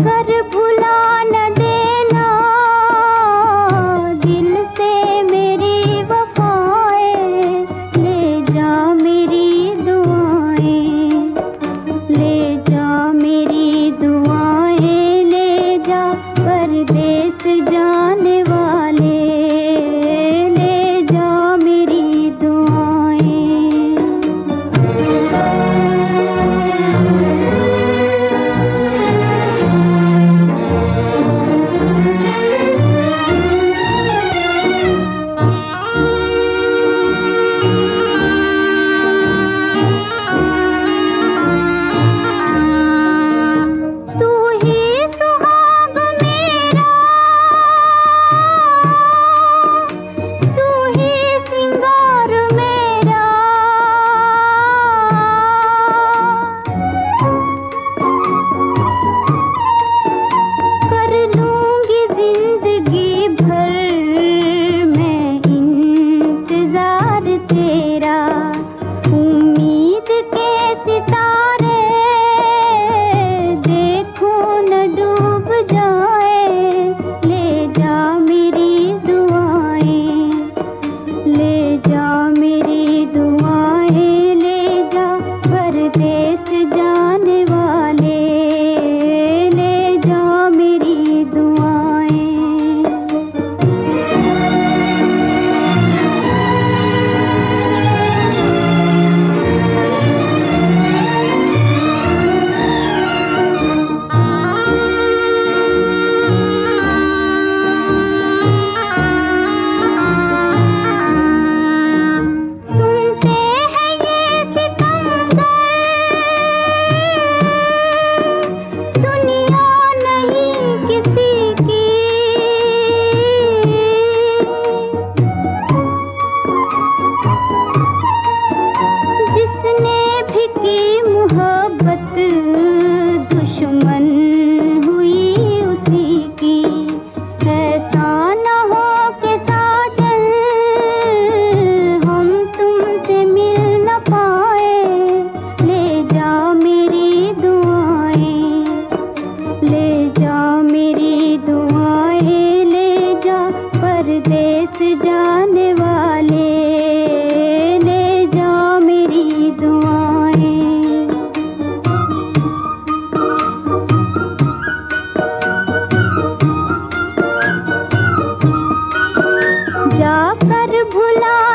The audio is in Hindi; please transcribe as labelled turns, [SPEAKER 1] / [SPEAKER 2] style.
[SPEAKER 1] कर भुला न देना। दिल से मेरी बफाए ले जा मेरी दुआएँ। ले जा मेरी दुआएँ, ले परदेश रे क्या कर भुला